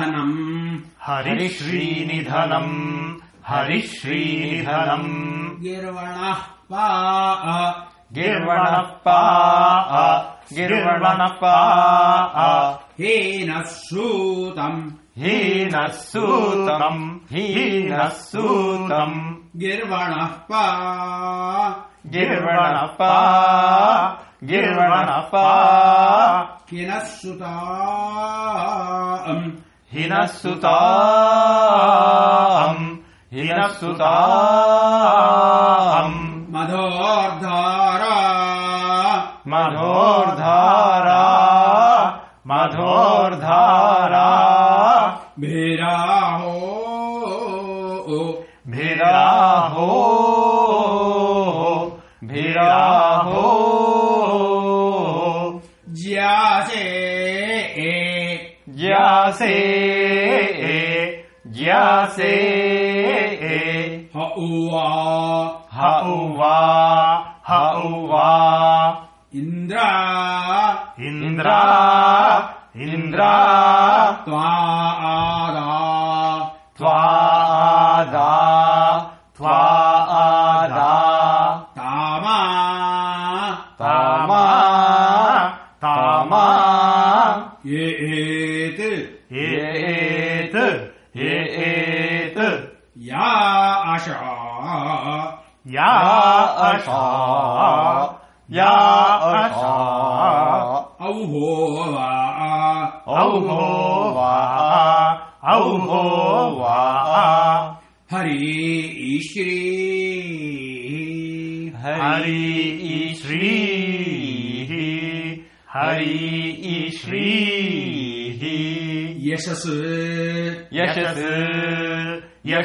नम् हरिश्रीनिधनम्। हरिश्रीनिधनम्। गिर्वणः पा गिर्वणः पा गिर्वणनपा हीनः सूतम् हीनः सूतम् हीनः सूतम् गिर्वणः पा। गिर्वणनपा गिर्वणनपा किनः सुता हिनः सुताम् हिनः सुताम् हिनः सुताम् मधोर्धारा। मधोर्धारा मधोर्धारा। भिराहो। भिराहो से ज्ञा से हऊआ हऊआ हऊआ इंद्रा इंद्रा इंद्रा त्वा आरा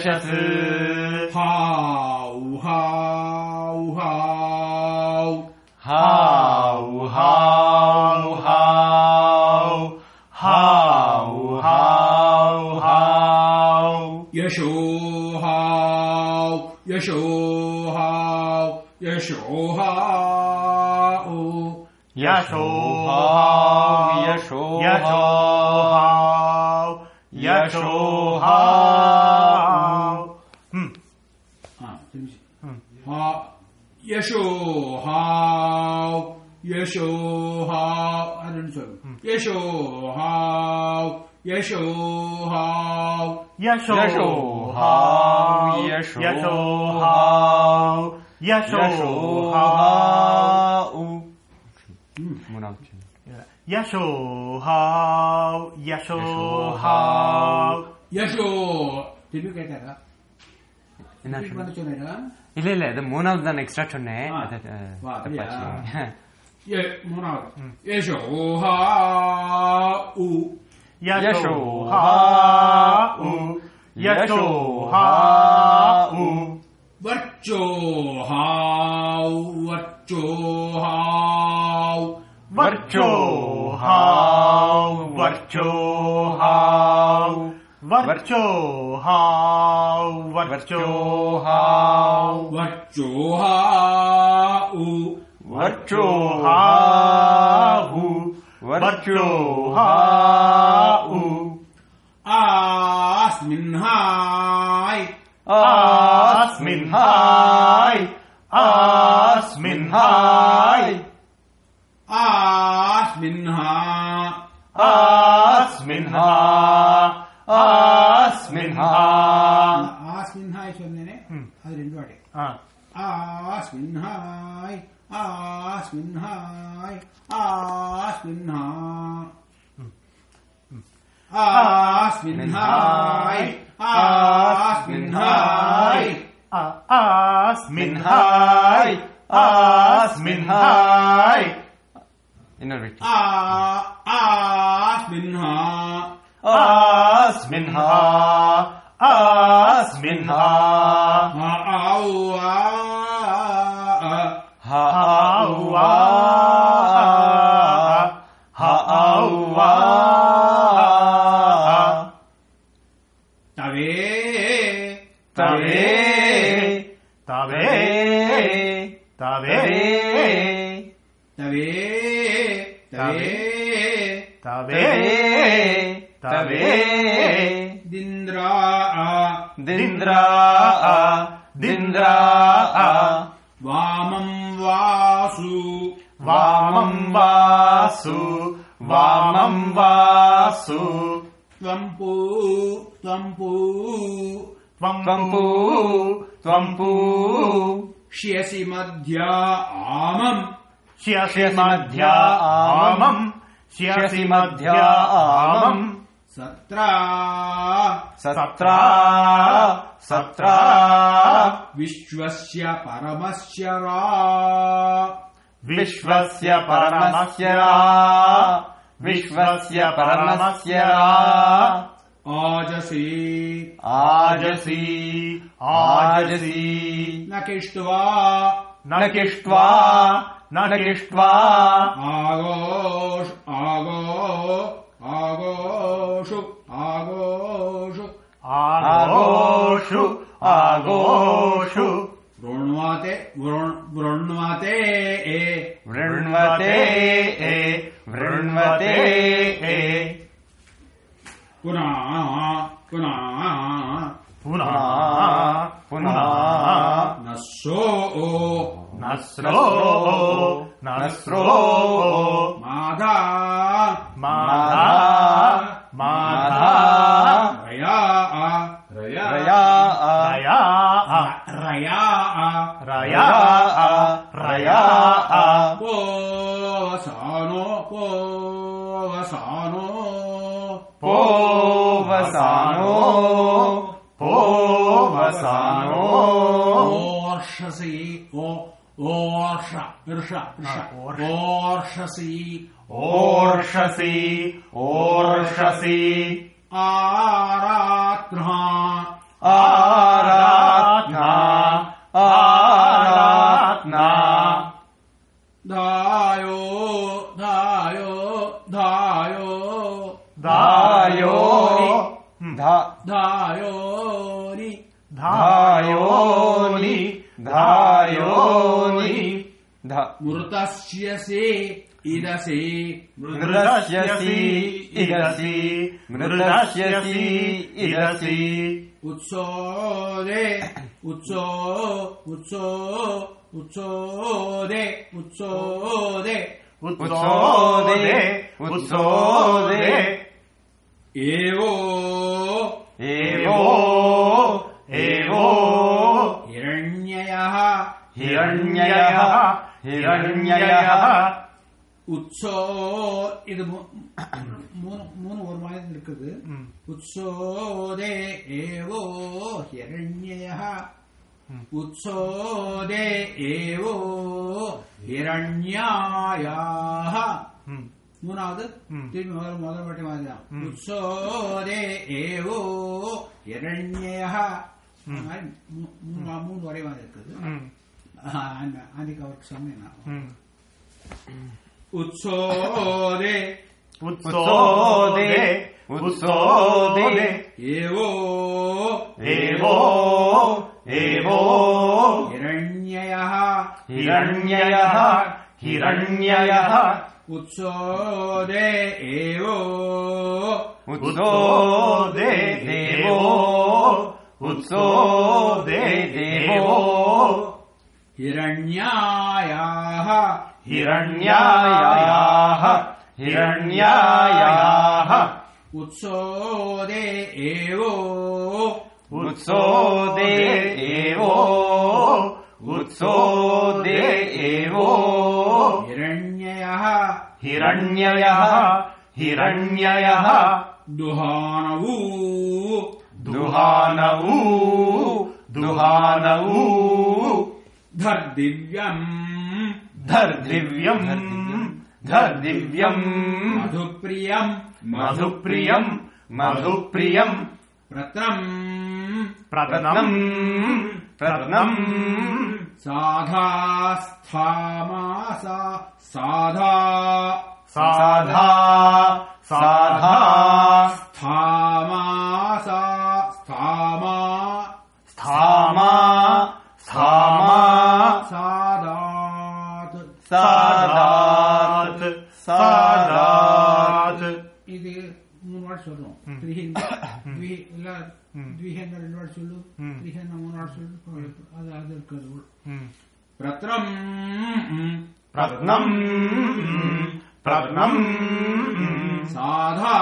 しゃます。耶稣好，耶稣好，耶稣好，耶稣好，耶稣好。嗯，木纳。耶稣好，耶稣好，耶稣。Did you get that? ಇಲ್ಲ ಇಲ್ಲ ಅದು ಮೂನಾವ್ದು ನಾನು ಎಕ್ಸ್ಟ್ರಾ ಸೊನ್ನೆ Ronaldo. Yeshua-u. Yeshua-u. Yeshua-u. Vachohau. Vachohau. Vachohau. Vachohau. Vachohau. Vachohau. Vachohau. Varchohahu, Varchohahu. Asmin hai, Asmin hai, Asmin hai. Asmin ha, Asmin ha, Asmin ha. Asmin hai ചൊന്നനെ അത് രണ്ടു പാട്ടേ ആ Asmin hi आस्मिन्हा आस्मिन्हा आस्मिन्हाय आस्मिन्हाय आस्मिन्हाय आस्मिन्हाय innervation आस्मिन्हा आस्मिन्हा आस्मिन्हा आओ दिन्द्रा दिन्द्रा वामं वासु वामं वासु वामं वासु त्वम्पू त्वम्पू त्वं त्वम्पू त्वम्पू श्यसि मध्या आमम् श्यसि मध्या आमम् श्यसि मध्या आमम् सत्रा सत्रा सत्रा विश्वस्य परमस्य रा विश्वस्य परमस्य रा विश्वस्य परमस्य रा आजसि आजसि आजसि न किष्ट्वा न किष्ट्वा न किष्ट्वा आगोष आगो ആഘോഷു ആഘോഷു ആഘോഷു ആഘോഷു വൃണ്വാത്തെ വൃണ്വത്തെ വൃണ്വത്തെ വൃണ്വത്തെ പുനഃ പുനഃ പുനഃ പുനഃ നസ്രോ നസ്രോ നസ്രോ മാതാ മാതാ पोवसानो पोवसानो ओर्षसि ओ ओर्ष ऋष ऋष ओर्षसि ओर्षसि ओर्षसि आरात्नः आरात्ना मृतस्यसि इदसि मृदस्यसि इदसि मृदस्यसि इदसि उत्सोदे उत्सो उत्सो उत्सोदे उत्सोदे उत्सोदे उत्सोदे एवो एवो एवो हिरण्ययः हिरण्ययः ಹಿರಣ್ಯಯಃ உச்சோ இது மூணு மூணு ஒரு மாதிரி இருக்குது உச்சோதே ஏவோ ஹிரண்யயா உச்சோதே ஏவோ ஹிரண்யாயா மூணாவது திரும்பி முதல் முதல் பட்டி மாதிரி தான் உச்சோதே ஏவோ ஹிரண்யயா மூணு ஒரே மாதிரி இருக்குது आदिका वृक्ष में ना उत्सोरे उत्सोदे। उत्सोदे। एवो। एवो। एवो। हिरण्ययः। हिरण्ययः। हिरण्ययः। उत्सोदे। एवो। उत्सोदे। देवो देवो हिरण्यायाः। हिरण्यायाः। हिरण्यायाः। उत्सोदे एवो। उत्सोदे एवो। उत्सोदे एवो। हिरण्ययः। हिरण्ययः। हिरण्ययः। दुहानवू। दुहानऊ दुहानऊ धर्दिव्यम्। धर्दिव्यम्। धर्दिव्यम्। मधुप्रियम्। मधुप्रियम्। मधुप्रियम्। प्रदनम् प्रत्नम्। साधास्थामासा साधा साधा। साधा। स्थामासा வாட்டி சொல்றோம் த்விஹேங்க ரெண்டு வாட்டி சொல்லு த்ரிஹேங்க மூணு வாட்டி சொல்லு அது அது இருக்கிறது. பிரத்னம் பிரத்னம். பிரத்னம். சாதா.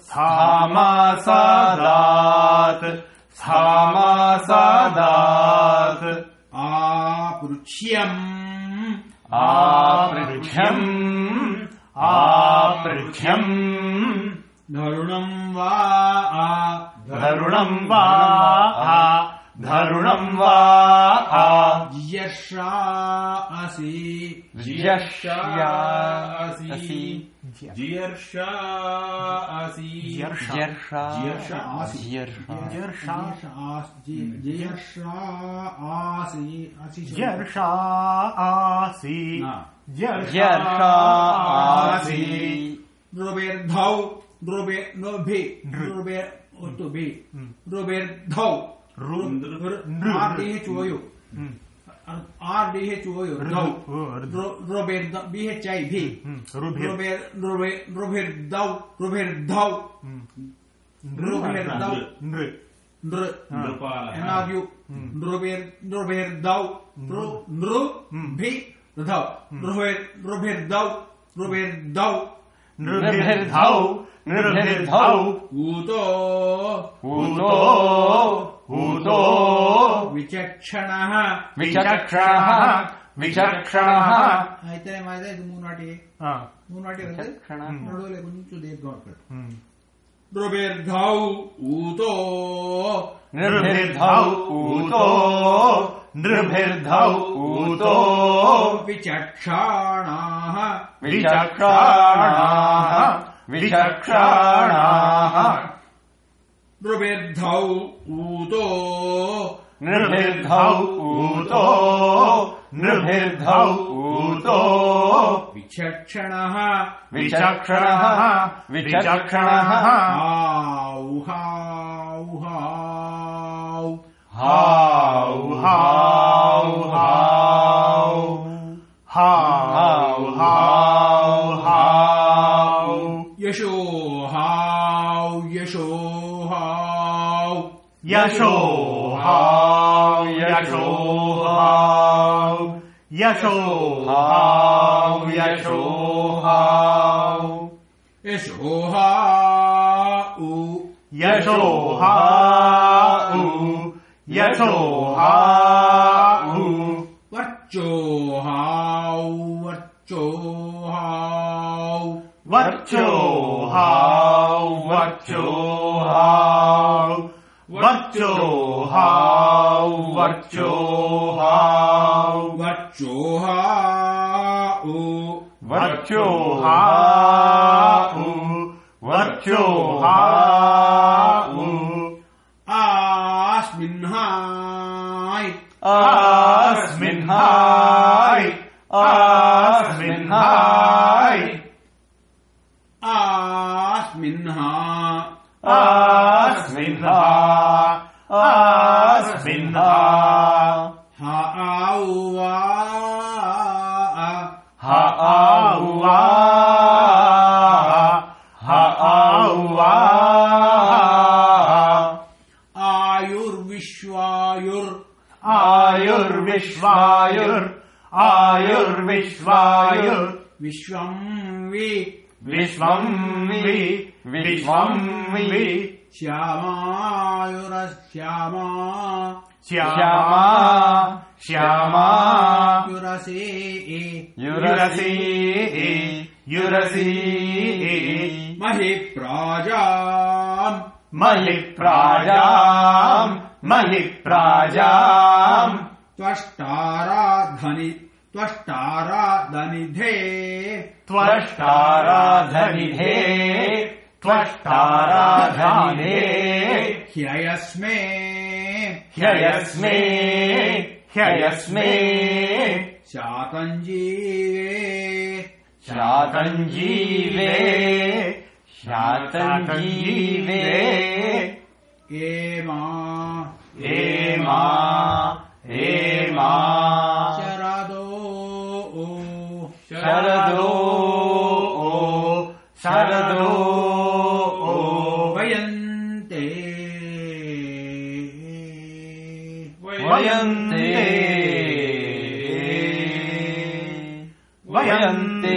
स्थामासादात् स्थामासादात्। आपृच्छ्यम्। आपृच्छ्यम्। आपृच्छ्यम्। धरुणम् वा आ। धरुणम् वा आ। धरुणम् वा जियर्षा असि। जियर्षा असि। जियर्षा द्रुबेर्धौ द्रुबे नो भि द्रुबेर ओतु भि द्रुबेर्धौ रू R RDHO dau Robert BHIV Robert. Robert Robert dau Robert dau Robert dau nr nr Robert Robert dau pro nr bhi dau Robert Robert dau Robert dau Robert dau Robert dau Uto Uto हूतो विचक्षण विचक्षण ವಿಚಕ್ಷಣಃ ಆಯ್ತಾನೆ ಮಾಡಿದ್ರೆ ಇದು ಮೂರು ನಾಟಿ ಮೂರು ನಾಟಿ ಅಂದ್ರೆ ನಡುವಲೆ नृभिद्धौ ऊतो। नृभिर्धौ ऊतो। नृभिर्धौ ऊतो। विचक्षणः। विचक्षणः। विचक्षणः। ओहौहा يشوحاو يشوحاو يشوحاو يشوحاو يشوحاو يشوحاو يشوحاو ورجوحاو ورجوحاو ورجوحاو ورجوحاو वर्चोहाव वर्चोहाव वर्चोहा वर्चोहा वर्चोहा आस्मिन्हाय आस्मिन्हाय आ विश्वायुर् आयुर्विश्वायुर् विश्वम् वि विश्वम् वि विश्वम् वि श्यामायुरश्यामा श्यामा श्यामा युरसी युरसी युरसि मलिप्राजाम् मलिप्राजाम् मलिप्राजाम् त्वष्टाराधनि त्वष्टाराधनिधे। त्वष्टाराधनिधे त्वष्टाराधनिधे। ह्ययस्मे। ह्ययस्मे ह्ययस्मे। शातञ्जीवे। शातञ्जीवे शातञ्जीवे। एमा। एमा 啊，沙拉多，沙拉多，沙拉多，瓦因蒂，瓦因蒂，瓦因蒂，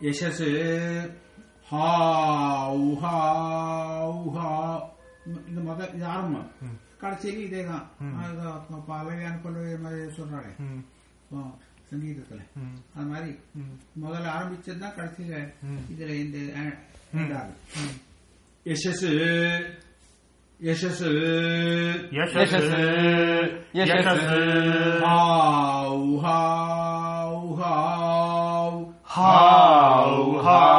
一些是，哈乌哈乌哈。முதல் இது ஆரம்பம். கடைசியில் இதே தான் பழையான பல்வேறு மாதிரி சொல்றாங்க சங்கீதத்துல. அது மாதிரி முதல்ல ஆரம்பிச்சது தான் கடைசியில இதுல இந்த யசஸ் யசஸ் யசஸ் யசஸ் ஹாவ் ஹாவ் ஹாவ். ஹாவ் ஹாவ்.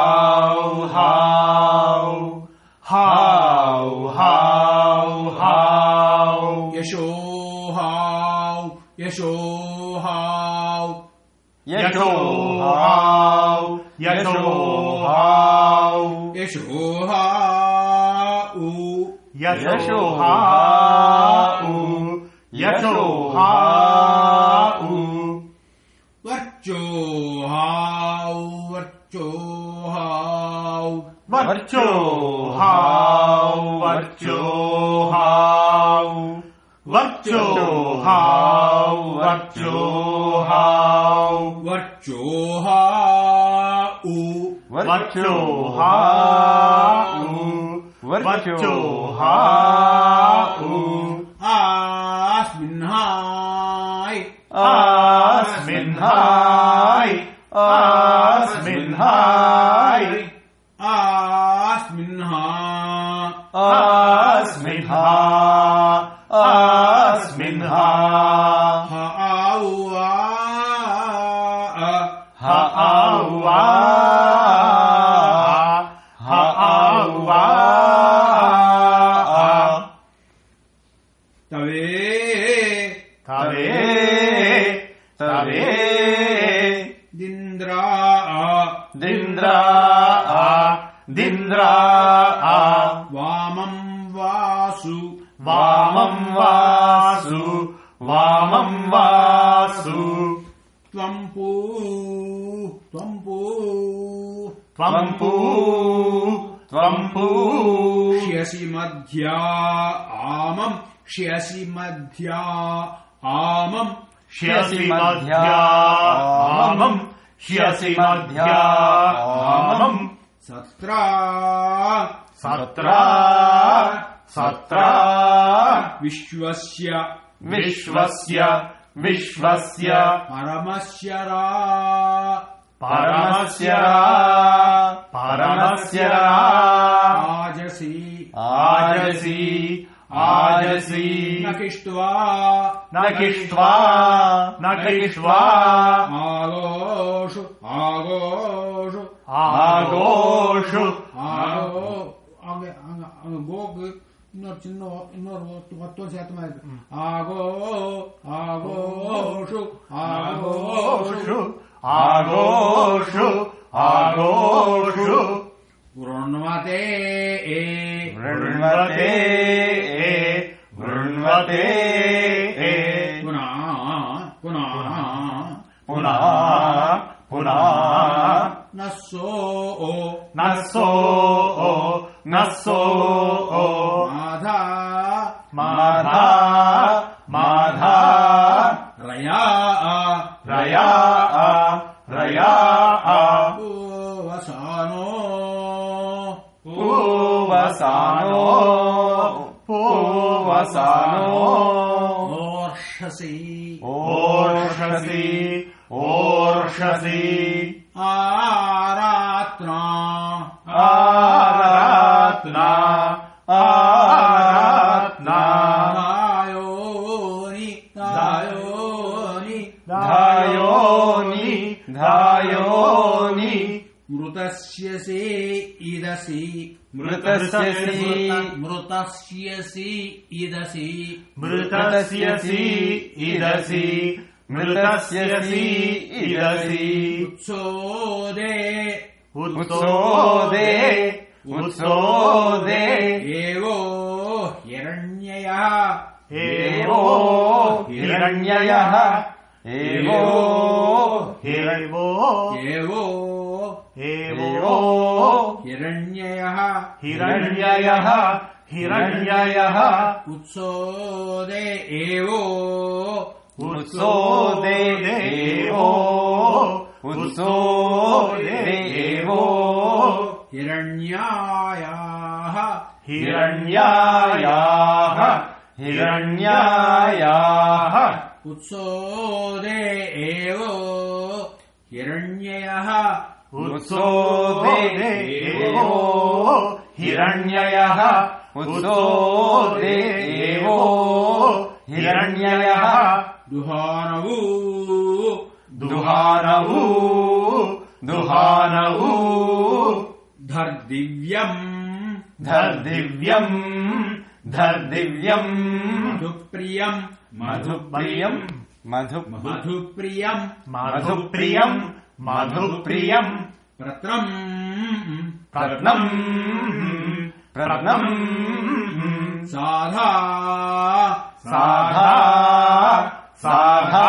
ישועה, ישועה, ישועה, ישועהו, ישועהו, ישועהו, ורצ'והו, ורצ'והו, ורצ'והו, ורצ'והו, ורצ'והו Vachohau. Vachohau. Vachohau. Vachohau. Asminhai. Asminhai. Asminhai. Asminha. Asminha. आमम् श्यसि मध्या आमम् श्यसि मध्यामम् श्यसि मध्यामम् सत्रा। सत्रा। सत्रा। विश्वस्य। विश्वस्य। विश्वस्य। परमस्य रा। परमस्य परमस्य आजसि। आजसि। आजसि न किष्ट्वा न किष्ट्वा न किष्ट्वा आगोषु आगोषु आगोषु ஆகோ அங்க அங்க அங்க கோக்கு இன்னொரு சின்ன ஒ- இன்னொரு ஒத்து ஒத்து சேர்த்தமா இருக்கு ஆகோ ஆகோஷு ஆகோஷு आगोषु आगोषु आगोषु புருண்மதே वृण्वते वृण्वते भवते पुनः पुनः पुनः पुनः न सो ओ न सो ओ न सो ओ माधा माधा माधा रया रया रया पूवसानो पूवसानो वसानो ओर्षसि ओर्षसि ओर्षसि मृतस्यसि मृतस्यसि इदसि मृतस्यसि इदसि मृतस्यसि इदसि उत्सोदे उत्सोदे उत्सोदे एवो हिरण्ययः एवो हिरण्ययः एवो हिरण्यो एवो एवो हिरण्ययः हिरण्ययः हिरण्ययः उत्सोदे एवो उत्सोदे देवो उत्सोदे देवो हिरण्यायाः हिरण्यायाः हिरण्यायाः उत्सोदे एवो हिरण्ययः उत्सोदे देवो हिरण्ययः उत्सोदे देवो हिरण्ययः। दुहानवू। दुहानवू दुहानवू। धर्दिव्यम्। धर्दिव्यम् धर्दिव्यम्। मधुप्रियम्। मधुप्रियम् मधु मधुप्रियम्। मधुप्रियम् मधुप्रियम्। रत्नम्। प्रत्नम् प्रत्नम् साधा। साधा। साधा।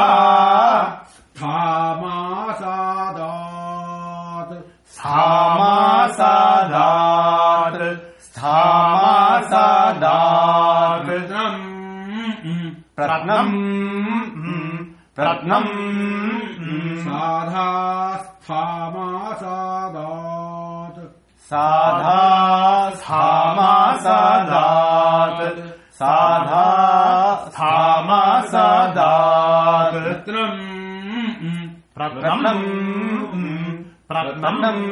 स्थामासादात्। स्थामासादात्। स्थामासादात्। रत्नम्। प्रत्नम् प्रत्नम् साधा स्थामा सदात् साधाम सदा प्रभ्रह्मम् प्रभ्रह्मम्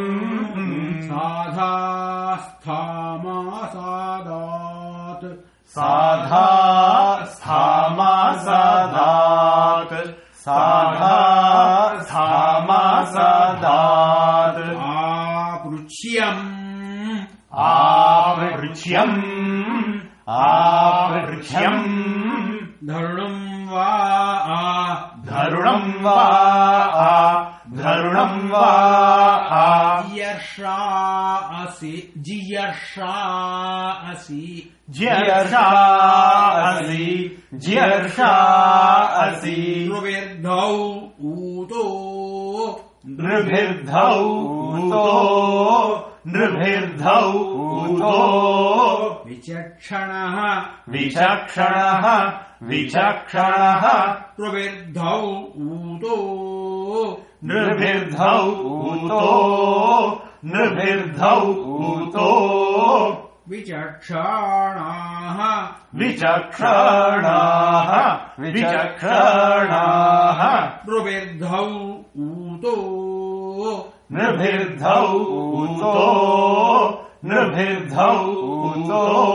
जियर्षा असि जियर्षा असि। ज्यर्षा असि ज्यर्षा असि। नृविर्धौ ऊतो। नृभिर्धौ ऊतो। नृभिर्धौ ऊतो। विचक्षणः। विचक्षणः विचक्षणः। नृविर्धौ ऊतो नृभिर्धौ ऊतो नृभिर्धौ ऊतो। विचक्षणाः। विचक्षणाः विचक्षणाः। नृविर्धौ ऊतो। नृभिर्धौ ऊतो नृभिर्धौ ऊतो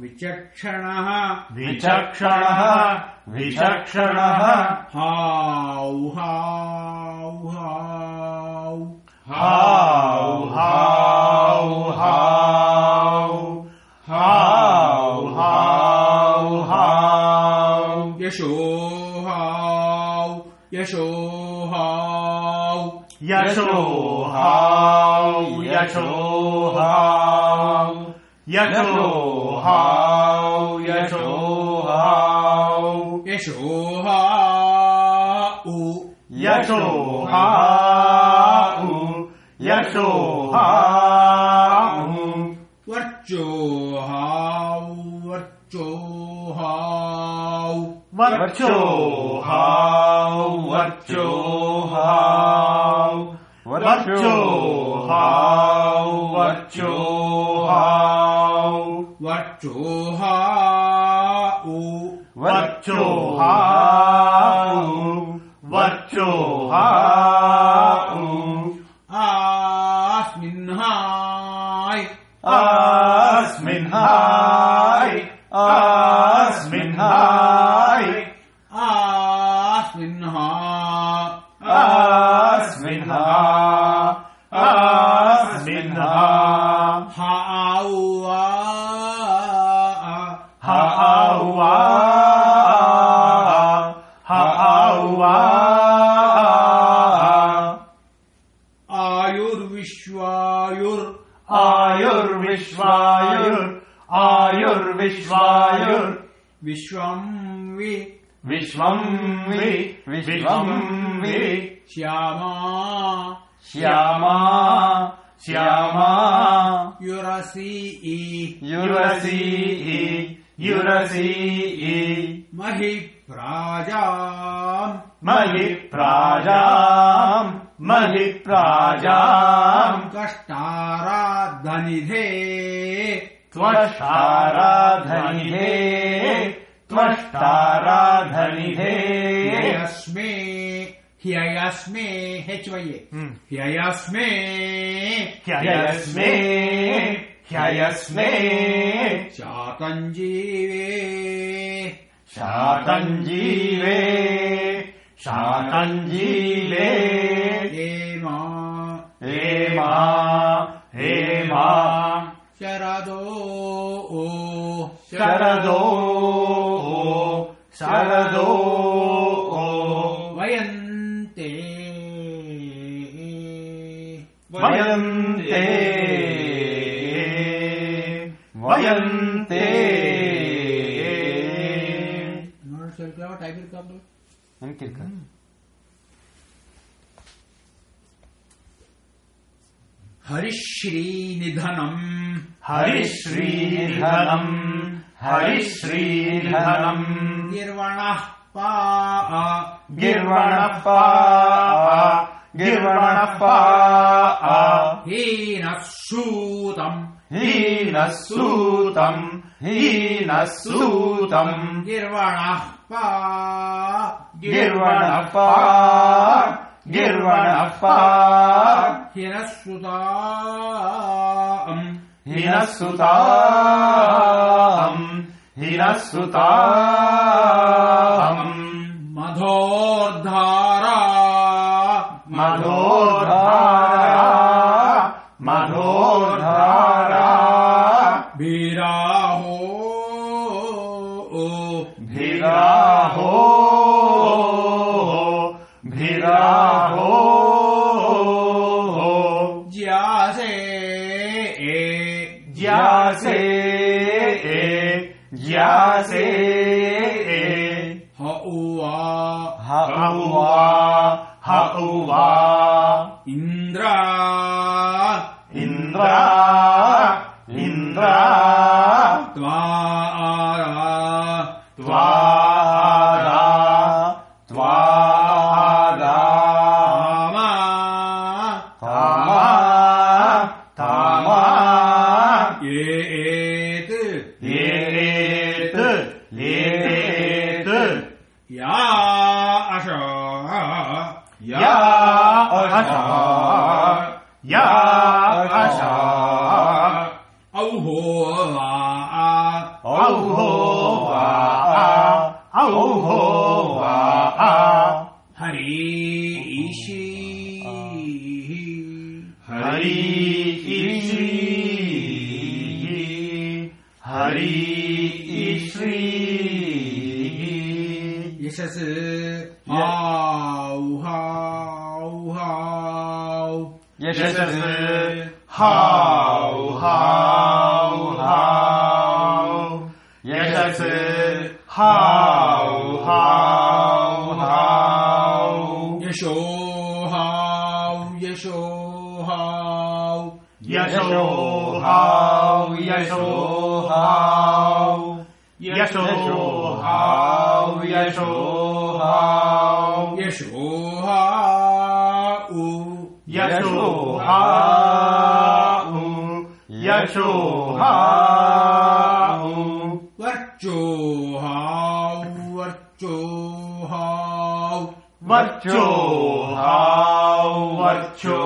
विचक्षणः। विचक्षणः विचक्षणः। हाउ हाउ हाउ। हाउ हाउ हाउ। हाउ हाउ हाउ। यशो हाउ यशो हाउ। यशो हाउ यशो। ौ यथो यशो यशोहा। ऊ यशो हा यशो यशोहा। वचो हौ वचो वर्चो वचोहा Wachohau, Wachohau, Wachohau, Wachohau, Wachohau, Asminhai, Asminhai. विश्वम् वि श्यामा। श्यामा। श्यामा। युरसि युरसी युरसी महि प्राजाम् महि प्राजाम् महि प्राजाम् कष्टाराधनिधे त्वष्टाराधनिधे त्वष्टाराधनिधे। ह्ययस्मे ह्ययस्मे हेच्वये ह्ययस्मे ह्ययस्मे ह्ययस्मे। शातञ्जीवे शातञ्जीवे शातञ्जीवे हेमा हेमा हेमा शरदो शरदो। சரதோ வயந்தே. வயந்தே. வயந்தே. சொல்லிக்கலாமா டைம் இருக்கா எனக்கு இருக்கா? ஹரிஸ்ரீ நிதனம் ஹரிஸ்ரீ நிதனம் हरिश्रीधनम् गिर्वणः पा गिर्वणः पा गिर्वणः पा हीनः सूतम्। हीनसूतम् हीनस्रूतम् गीर्वणः पा। गीर्वण पीर्वण पा। हिरः सुता। हिनः सुताम्। हिरः मधोर्धारा। मधो やせはおわはおわはおわインドラインドラインドラトワアラトワアラトワアラ好，耶稣好，耶稣好，耶稣好，耶稣好，我主好，我主好，我主好，我主。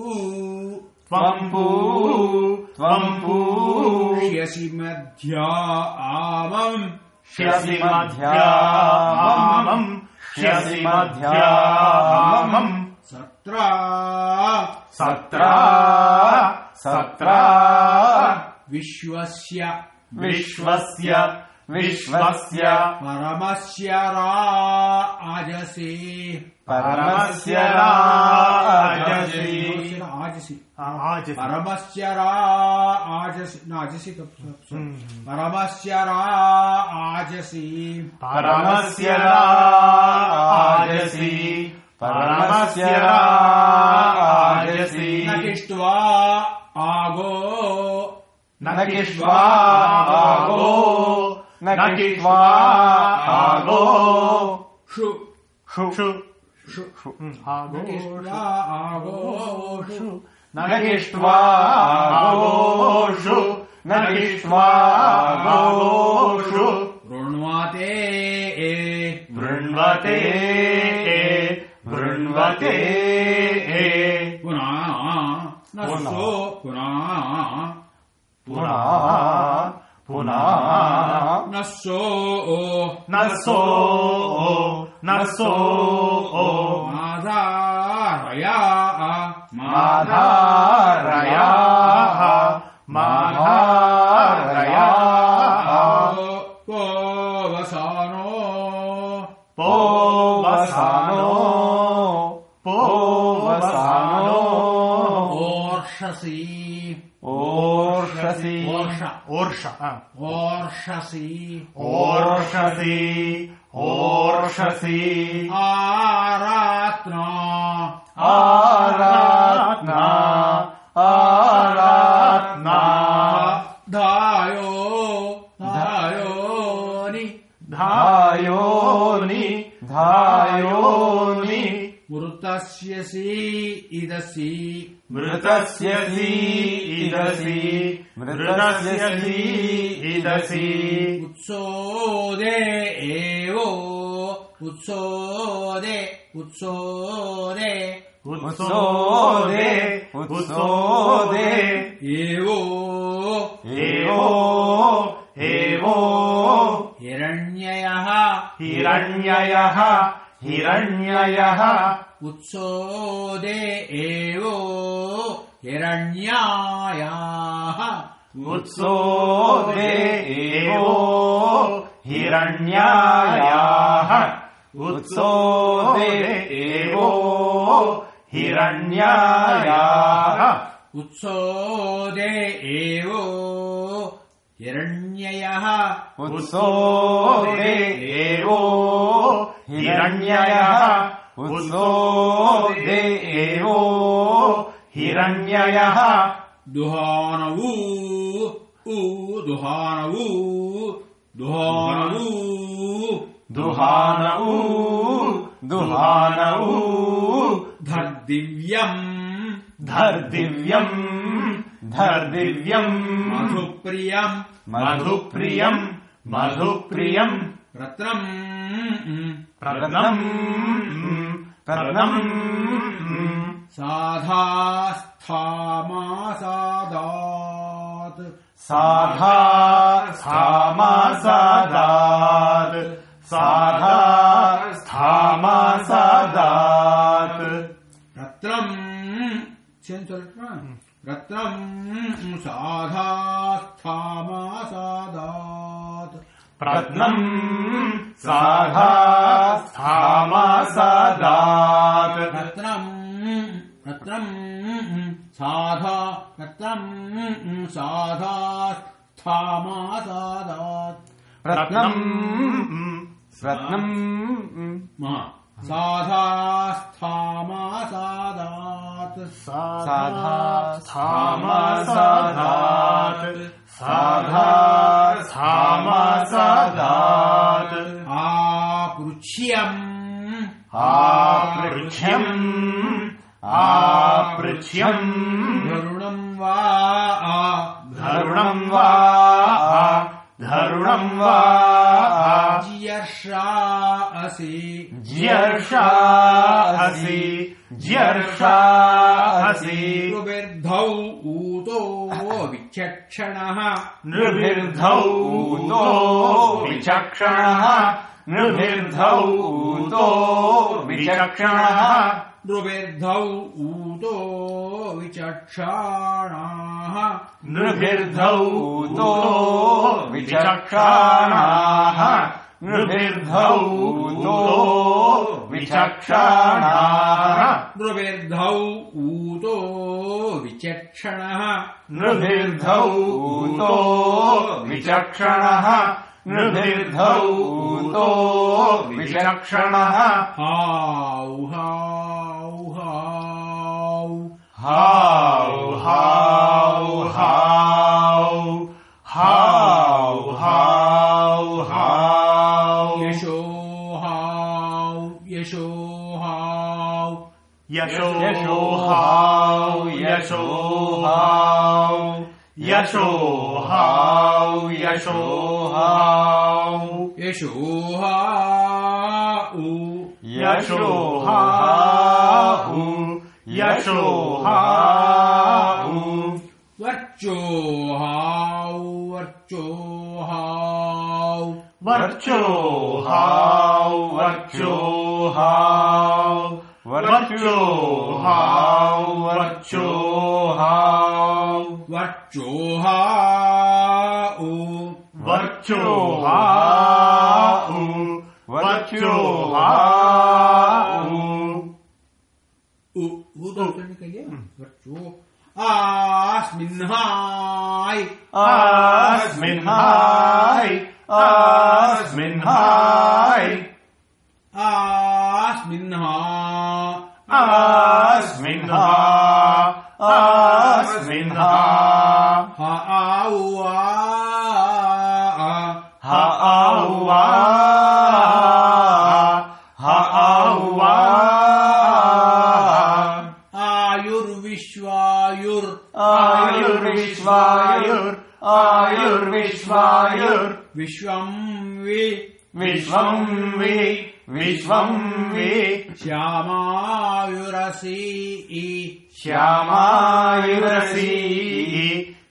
पू त्वं पू त्वं पूष्यसि मध्या आमम् श्यसि मध्यामम् श्यसि मध्यामम् सत्रा सत्रा सत्रा विश्वस्य विश्वस्य विश्वस्य परमस्य राजसे परमस्य राजसि आजसि। आज परमस्य राजसि नाजसि परमस्य राजसि परमस्य राजसि परमस्य राजसि न किष्ट्वा आगो। न किष्वागो न गिवागो शुषुषु षु आगोषु न गिष्ट्वागोषु न किष्ट्वा गोषु वृण्वते वृण्वते वृण्वते पुनः पुनः। पुनः। पुरा Nassoo, Nassoo, Nassoo, Madaraya, Madaraya, Madaraya, Povasano, Povasano, Povasano, Orshasi, Orshasi, Orsha, Orsha, ah. Orshasi. ओर्षसि ओर्षसि ओर्ष ओर्ष ओर्षसि ओर्षसि ओर्षसि आरात्ना आरात्ना आरात्ना धायो धायोनि धायोनि धायोनि मृतस्यसि इदसि मृतस्यसि इदसि मृतस्यसि इदसि उत्सोदे एवो उत्सोदे उत्सोदे उत्सोदे उत्सोदे एवो एवो एवो हिरण्ययः हिरण्ययः हिरण्ययः उत्सोदे एवो हिरण्यायाः उत्सोदे एवो हिरण्यायाः उत्सोदे एवो हिरण्यायाः उत्सोदे एवो हिरण्ययः उत्सोदे एवो हिरण्ययः उत्सोदे एवो हिरण्ययः दुहानवू ऊ दुहानवू दुहानवू दुहानऊ दुहानऊ धर्दिव्यम्। धर्दिव्यम् धर्दिव्यम्। मधुप्रियम्। मधुप्रियम् मधुप्रियम्। रत्नम्। प्रदम् प्रदम् साधास्थामा सादा साधा स्थामासात् साधाम सादात्। रत्रम् शन्तु रत्न रत्नम् साधा स्थामासादात् रत्नम् साधा स्थामसदात् रम् रत्नम् साधा रत्रम् साधा स्थामासादात्। रत्नम्। रत्नम्। साधास्थामासादात्। साधास्थामासादात्। साधास्थामासादात्। आपृच्छ्यम् आपृच्छ्यम् आपृच्छ्यम् धरुणम् वा। धरुणम् वा। वा। जियर्षा असि। ज्यर्षा असि। ज्यर्षा असि। नृभिर्धौ ऊतो विचक्षणः। नृभिर्धौ ऊतो विचक्षणः। नृभिर्धौ ऊतो विचक्षणः नृभिर्धौ ऊतो विचक्षाणाः। नृभिर्धौ ऊतो विचक्षाणाः। नृभिर्धौ ऊतो विचक्षाणाः। नृभिर्धौ ऊतो विचक्षणः। नृभिर्धौ ऊतो विचक्षणः। नृभिर्धौ ऊतो विचक्षणः। हाउ हाउ how, how, how, how, how, how. Yesho, how, Yesho, how. Yesho, how, Yesho, how. Yesho, how, Yesho, how. Yesho, how. Yesho, how. يشوهاو ورجوهاو ورجوهاو ورجوهاو ورجوهاو ورجوهاو ورجوهاو ورجوهاو ورجوهاو ورجوهاو ಊರ್ಕಯ್ಯ ರಕ್ಷು ಆಸ್ಮಿನ್ಹಾಯ್ ಆಸ್ಮಿನ್ಹಾಯ್ ಆಸ್ಮಿನ್ಹಾಯ್ ಆಸ್ಮಿನ್ಹಾ ಆಸ್ಮಿನ್ಹಾ ಆಸ್ಮಿನ್ಹಾ ಹಾ ಆವು ಆ विश्वम् वि विश्वम् वि विश्वम् वि श्यामायुरसि। श्यामायुरसी।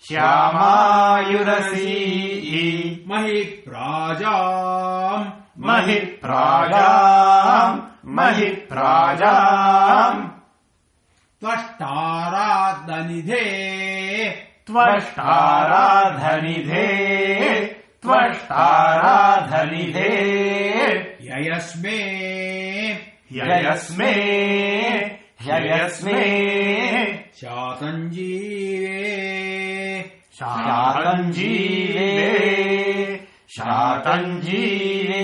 श्यामायुरसी। महि प्राजाम् महि प्राजाम् महि प्राजाम् त्वष्टारादनिधे त्वष्टाराधनिधे त्वष्टाराधनिधे ययस्मे ह्ययस्मे ह्ययस्मे शातञ्जीवे शातञ्जीवे शातञ्जीवे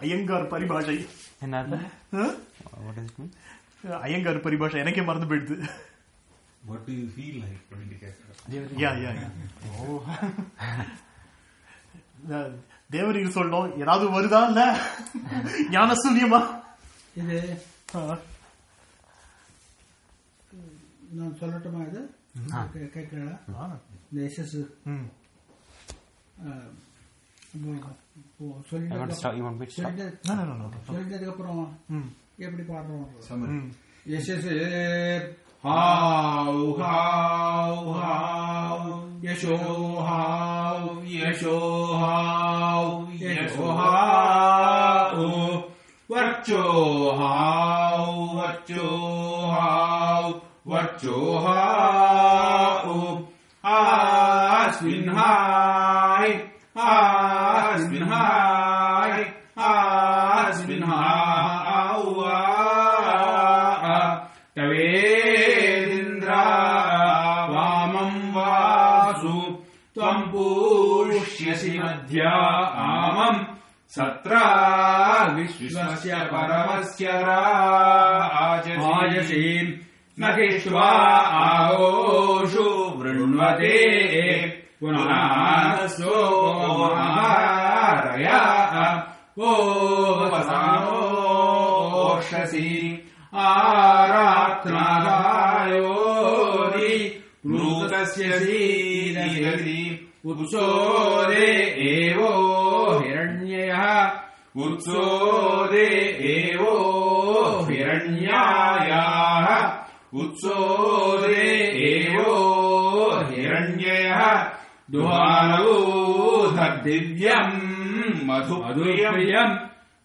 ஐயங்கார் பரிபாஷை. என்னது? ஆ? ஐயங்கார் பரிபாஷை. எனக்கே மறந்து போயிடுது. What do you feel like when you get that? Yeah yeah yeah ஓ. தேவரீர் சொல்லணும் ஏதாவது வருதா இல்ல? ஞான இது நான் சொல்லட்டுமா இது? கே- கேட்கிறீங்களா இந்த எஸ்எஸ் No, no, no, சொல்லிட்டதுக்கு அப்புறம் எப்படி பாடுறோம் எஸ் ஹாவ் ஹாவ் ஹாவ் யசோ ஹாவ் யசோ ஹாவ் யசோ ஹாவ் வர்ச்சோ ஹாவ் வர்ச்சோ ஹாவ் வர்ச்சோ ஹாவ் ஆஸ்மின் ஹாய் आस्मिन् आह तवेदिन्द्रा वामम् वासु त्वम् पूष्यसि मध्या आमम् सत्रा विश्वस्य परमस्य राजसीम् न हि श्वा आहोषु वृण्वते। पुनः सोमहारया ओ वसानोषसि आरात्नादायोरि नूतस्य सीदयति उत्सोदे एवो हिरण्ययः उत्सोदे एवो हिरण्यायाः उत्सोदे एवो हिरण्ययः दिव्यम् मधु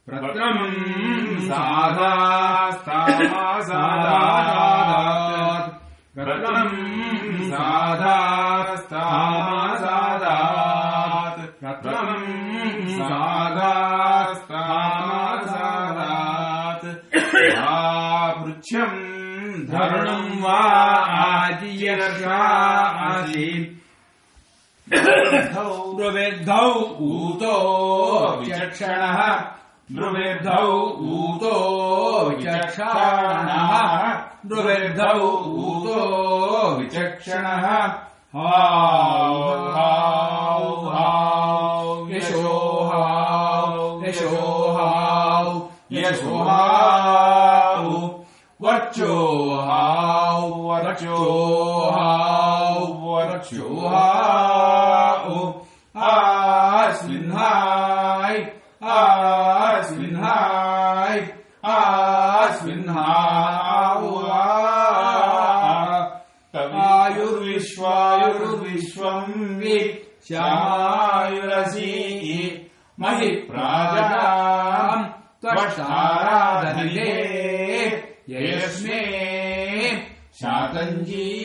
प्रथमम् साधा साधात् प्रथमम् साधास्तामासादात्। प्रथमम् साधास्तामासादात्। आभृच्छम् धरणम् वा ब्रुवेद्धौ ऊतो विचक्षणः। ब्रुवेद्धौ ऊतो विचक्षणः। ब्रुवेद्धौ ऊतो विचक्षणः। यशो यशो यशो वर्चो प्राजाम् त्वष्टाराधने यस्मे शातञ्जी